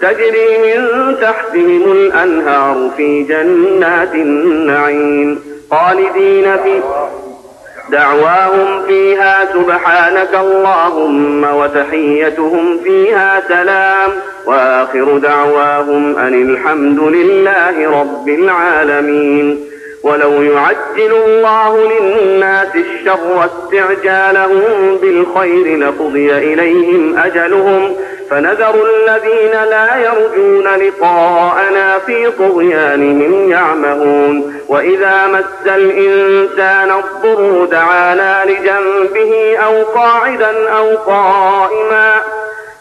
تجري من تحتهم الأنهار في جنات النعيم خالدين في دعواهم فيها سبحانك اللهم وتحيتهم فيها سلام وآخر دعواهم أن الحمد لله رب العالمين ولو يعجل الله للناس الشر استعجالهم بالخير لقضي إليهم أجلهم فنذر الذين لا يرجون لقاءنا في طغيانهم يعمهون. وإذا مس الإنسان الضر دعانا لجنبه أو قاعدا أو قائما.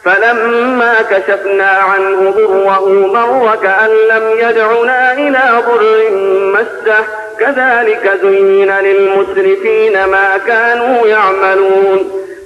فلما كشفنا عنه ضره مر كأن لم يدعنا إلى ضر مسه. كذلك زين للمسرفين ما كانوا يعملون.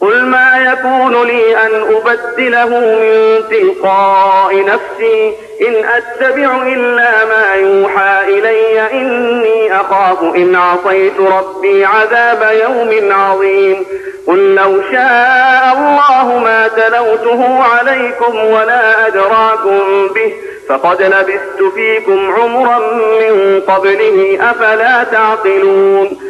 قل ما يكون لي أن أبدله من تلقاء نفسي إن أتبع إلا ما يوحى إلي إني أخاف إن عصيت ربي عذاب يوم عظيم. قل لو شاء الله ما تلوته عليكم ولا أدراكم به فقد لبثت فيكم عمرا من قبله أفلا تعقلون.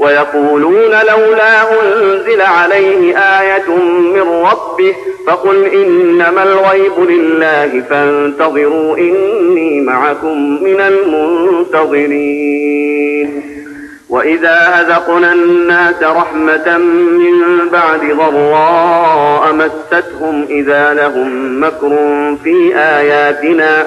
ويقولون لولا أنزل عليه آية من ربه فقل إنما الغيب لله فانتظروا إني معكم من المنتظرين. وإذا أذقنا الناس رحمة من بعد ضراء مستهم إذا لهم مكر في آياتنا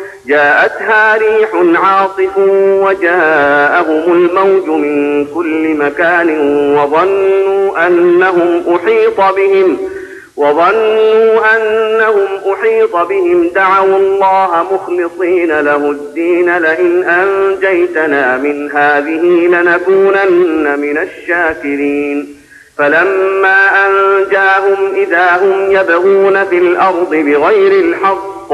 جاءتها ريح عاصف وجاءهم الموج من كل مكان وظنوا أنهم أحيط بهم وظنوا أنهم أحيط بهم. دعوا الله مخلصين له الدين لئن أنجيتنا من هذه لنكونن من الشاكرين. فلما أنجاهم إذا هم يبغون في الأرض بغير الحق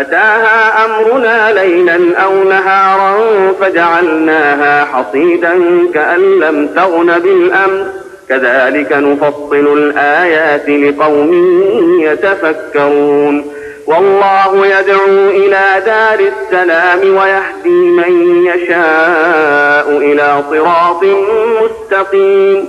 أتاها أمرنا ليلا أو نهارا فجعلناها حصيدا كأن لم تغن بالأمس. كذلك نفصل الآيات لقوم يتفكرون. والله يدعو إلى دار السلام ويهدي من يشاء إلى صراط مستقيم.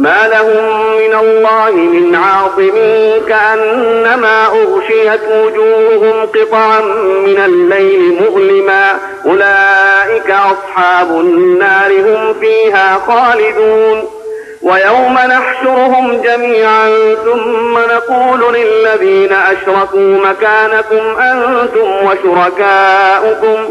ما لهم من الله من عاصم كأنما أغشيت وجوههم قطعا من الليل مظلما. أولئك أصحاب النار هم فيها خالدون. ويوم نحشرهم جميعا ثم نقول للذين أشركوا مكانكم أنتم وشركاؤكم.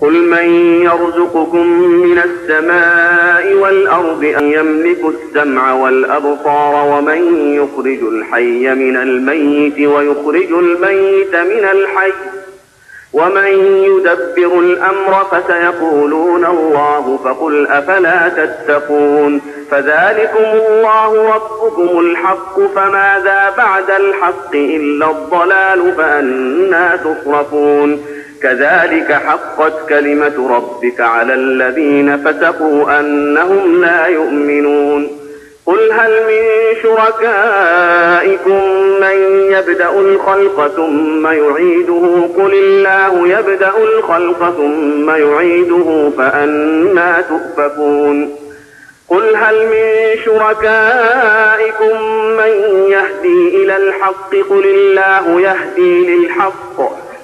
قل من يرزقكم من السماء والأرض أن يملك السمع والأبصار ومن يخرج الحي من الميت ويخرج الميت من الحي ومن يدبر الأمر فسيقولون الله فقل أفلا تتقون فذلكم الله ربكم الحق فماذا بعد الحق إلا الضلال فأنا تصرفون كذلك حقت كلمة ربك على الذين فسقوا أنهم لا يؤمنون. قل هل من شركائكم من يبدأ الخلق ثم يعيده؟ قل الله يبدأ الخلق ثم يعيده فأنا تؤفكون. قل هل من شركائكم من يهدي إلى الحق؟ قل الله يهدي للحق.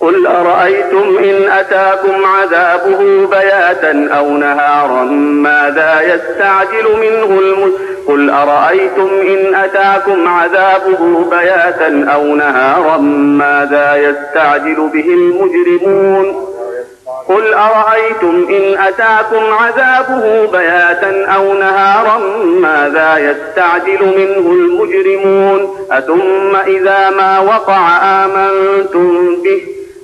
قل أرأيتم إن أتاكم عذابه بياتا أو نهارا ماذا يستعجل منه قل أرأيتم إن أتاكم عذابه بياتا أو نهارا ماذا يستعجل به المجرمون؟ قل أرأيتم إن أتاكم عذابه بياتا أو نهارا ماذا يستعجل منه المجرمون؟ أثم إذا ما وقع آمنتم به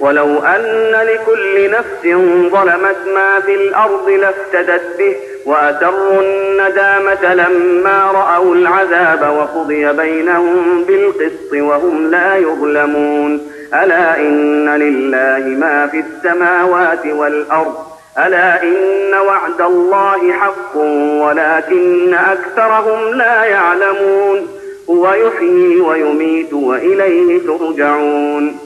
ولو أن لكل نفس ظلمت ما في الأرض لافتدت به وأسروا الندامة لما رأوا العذاب وقضي بينهم بالقسط وهم لا يظلمون. ألا إن لله ما في السماوات والأرض. ألا إن وعد الله حق ولكن أكثرهم لا يعلمون. هو يحيي ويميت وإليه ترجعون.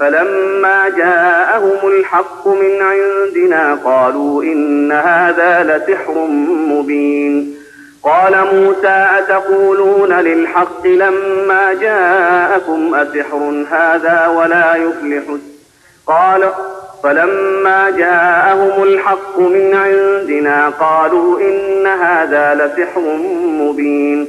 فلما جاءهم الحق من عندنا قالوا إن هذا لسحر مبين. قال موسى أتقولون للحق لما جاءكم أسحر هذا ولا يفلح قال فلما جاءهم الحق من عندنا قالوا إن هذا لسحر مبين.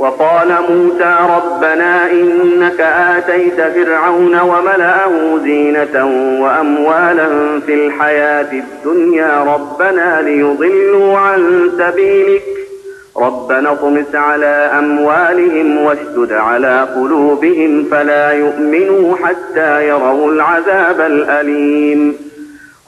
وقال موسى ربنا إنك آتيت فرعون وملأه زينة وأموالا في الحياة الدنيا ربنا ليضلوا عن سبيلك ربنا اطمس على أموالهم واشدد على قلوبهم فلا يؤمنوا حتى يروا العذاب الأليم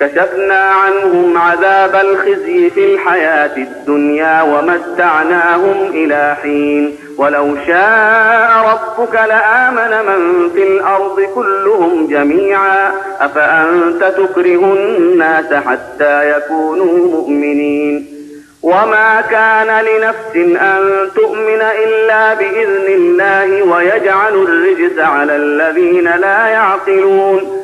كشفنا عنهم عذاب الخزي في الحياة الدنيا ومتعناهم إلى حين. ولو شاء ربك لآمن من في الأرض كلهم جميعا. أفأنت تكره الناس حتى يكونوا مؤمنين؟ وما كان لنفس أن تؤمن إلا بإذن الله ويجعل الرجس على الذين لا يعقلون.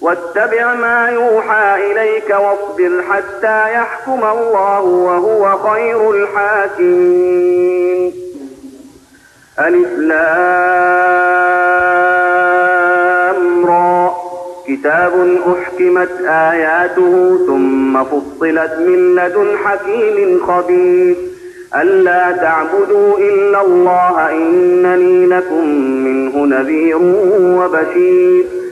واتبع ما يوحى إليك واصبر حتى يحكم الله وهو خير الحاكمين. ألف كتاب أحكمت آياته ثم فصلت من لدن حكيم خبير. ألا تعبدوا إلا الله إنني لكم منه نذير وبشير.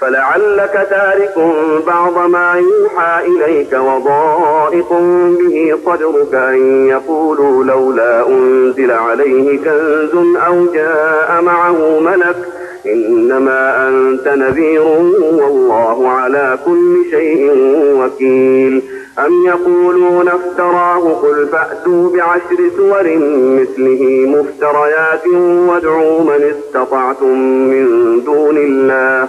فلعلك تارك بعض ما يوحى إليك وضائق به صدرك أن يقولوا لولا أنزل عليه كنز أو جاء معه ملك إنما أنت نذير والله على كل شيء وكيل. أم يقولون افتراه قل فأتوا بعشر سور مثله مفتريات وادعوا من استطعتم من دون الله.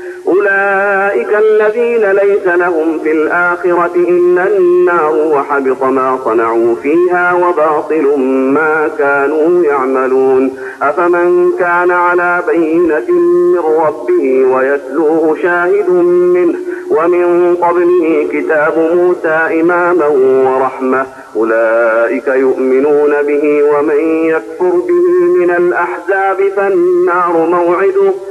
أولئك الذين ليس لهم في الآخرة إلا النار وحبط ما صنعوا فيها وباطل ما كانوا يعملون. أفمن كان على بينة من ربه ويتلوه شاهد منه ومن قبله كتاب موسى إماما ورحمة أولئك يؤمنون به ومن يكفر به من الأحزاب فالنار موعده.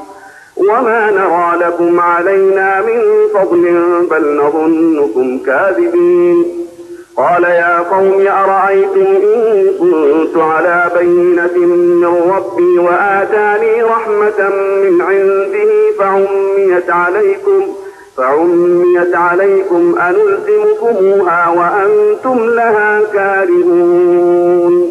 وما نرى لكم علينا من فضل بل نظنكم كاذبين قال يا قوم أرأيتم إن كنت على بينة من ربي وآتاني رحمة من عنده فعميت عليكم فعميت عليكم أنلزمكموها وأنتم لها كارهون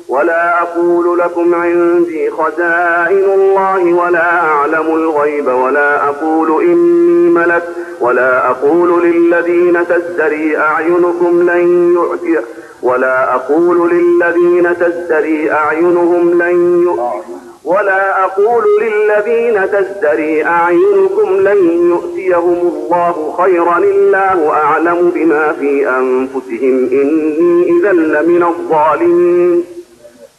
ولا أقول لكم عندي خزائن الله ولا أعلم الغيب ولا أقول إني ملك ولا أقول للذين تزدري أعينكم لن يؤتي ولا أقول للذين تزدري أعينهم لن ولا أقول للذين تزدري أعينكم لن يؤتيهم الله خيرا الله أعلم بما في أنفسهم إني إذا لمن الظالمين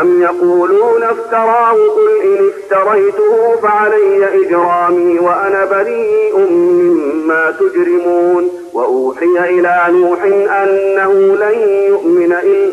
أم يقولون افتراه قل إن افتريته فعلي إجرامي وأنا بريء مما تجرمون وأوحي إلى نوح أنه لن يؤمن إلا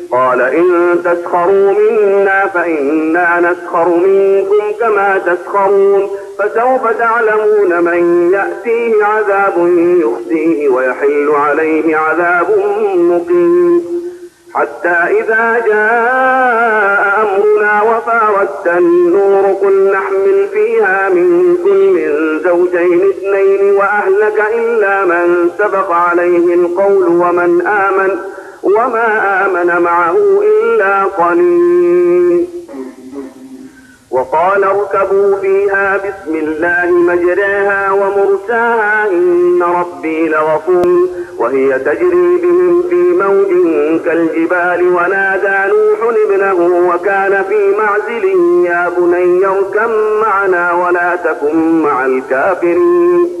قال إن تسخروا منا فإنا نسخر منكم كما تسخرون فسوف تعلمون من يأتيه عذاب يخزيه ويحل عليه عذاب مقيم. حتى إذا جاء أمرنا وفاردت النور قل نحمل فيها من كل زوجين اثنين وأهلك إلا من سبق عليه القول ومن آمن وما آمن معه إلا قليل. وقال اركبوا فيها بسم الله مجراها ومرساها إن ربي لغفور. وهي تجري بهم في موج كالجبال ونادى نوح ابنه وكان في معزل يا بني اركب معنا ولا تكن مع الكافرين.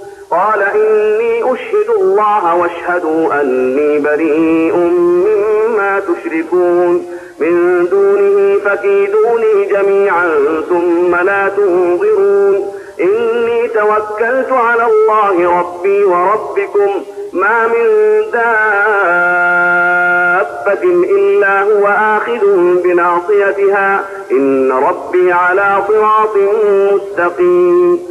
قال إني أشهد الله واشهدوا أني بريء مما تشركون من دونه فكيدوني جميعا ثم لا تنظرون. إني توكلت على الله ربي وربكم ما من دابة إلا هو آخذ بناصيتها. إن ربي على صراط مستقيم.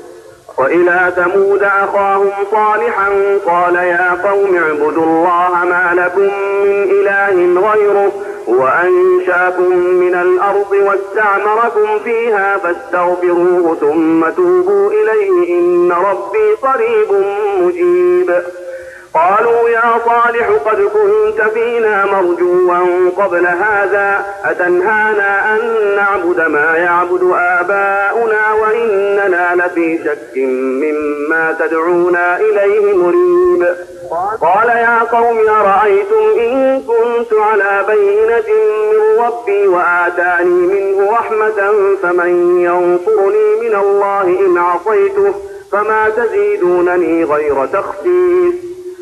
وإلى ثمود أخاهم صالحا قال يا قوم اعبدوا الله ما لكم من إله غيره وأنشأكم من الأرض واستعمركم فيها فاستغفروه ثم توبوا إليه إن ربي قريب مجيب. قالوا يا صالح قد كنت فينا مرجوا قبل هذا أتنهانا أن نعبد ما يعبد آباؤنا وإننا لفي شك مما تدعونا إليه مريب. قال يا قوم أرأيتم إن كنت على بينة من ربي وآتاني منه رحمة فمن ينصرني من الله إن عصيته فما تزيدونني غير تخفيف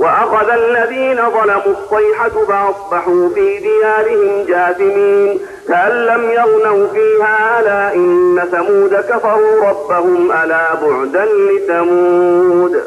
وأخذ الذين ظلموا الصيحة فأصبحوا في ديارهم جاثمين. كأن لم يغنوا فيها ألا إن ثمود كفروا ربهم ألا بعدا لثمود.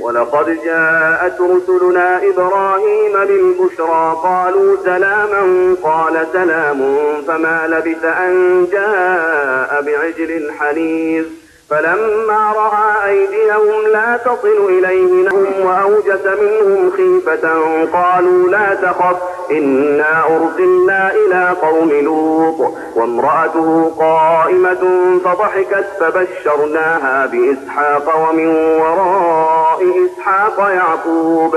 ولقد جاءت رسلنا إبراهيم بالبشرى قالوا سلاما قال سلام فما لبث أن جاء بعجل حنيذ. فلما رأى أيديهم لا تصل إليه نهم وأوجس منهم خيفة قالوا لا تخف إنا أرسلنا إلى قوم لوط وامرأته قائمة فضحكت فبشرناها بإسحاق ومن وراء إسحاق يعقوب.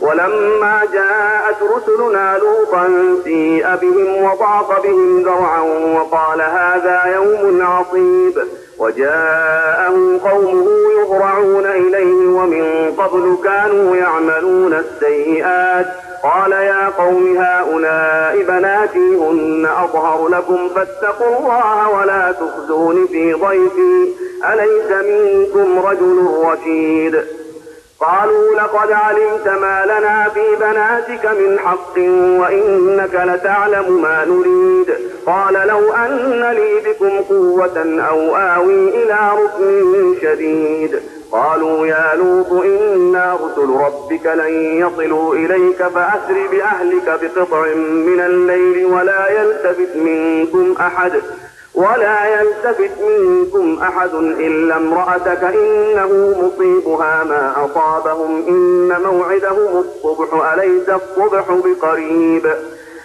ولما جاءت رسلنا لوطا سيء بهم وضاق بهم ذرعا وقال هذا يوم عصيب وجاءه قومه يهرعون إليه ومن قبل كانوا يعملون السيئات قال يا قوم هؤلاء بناتي هن أطهر لكم فاتقوا الله ولا تخزون في ضيفي أليس منكم رجل رشيد قالوا لقد علمت ما لنا في بناتك من حق وإنك لتعلم ما نريد. قال لو أن لي بكم قوة أو آوي إلى ركن شديد. قالوا يا لوط إنا رسل ربك لن يصلوا إليك فأسر بأهلك بقطع من الليل ولا يلتفت منكم أحد. ولا يلتفت منكم أحد إلا امرأتك إنه مصيبها ما أصابهم. إن موعدهم الصبح أليس الصبح بقريب؟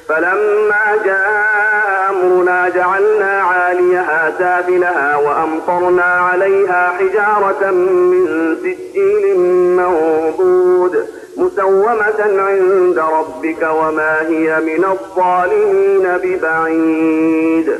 فلما جاء أمرنا جعلنا عاليها سافلها وأمطرنا عليها حجارة من سجيل منضود مسومة عند ربك وما هي من الظالمين ببعيد.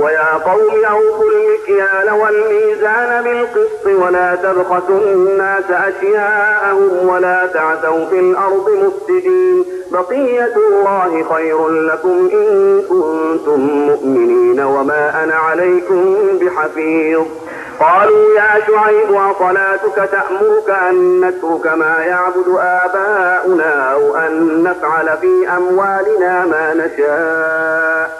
ويا قوم أوفوا المكيال والميزان بالقسط ولا تبخسوا الناس أشياءهم ولا تعثوا في الأرض مفسدين. بقية الله خير لكم إن كنتم مؤمنين وما أنا عليكم بحفيظ. قالوا يا شعيب أصلاتك تأمرك أن نترك ما يعبد آباؤنا أو أن نفعل في أموالنا ما نشاء؟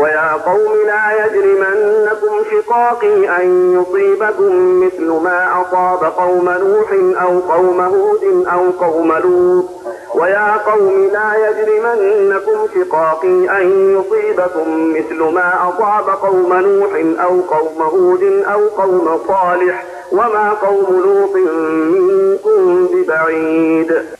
ويا قوم لا يجرمنكم شقاقي أن يصيبكم مثل ما أصاب قوم نوح أو قوم هود أو قوم لوط. ويا قوم لا يجرمنكم شقاقي أن يصيبكم مثل ما أصاب قوم نوح أو قوم هود أو قوم صالح وما قوم لوط منكم ببعيد.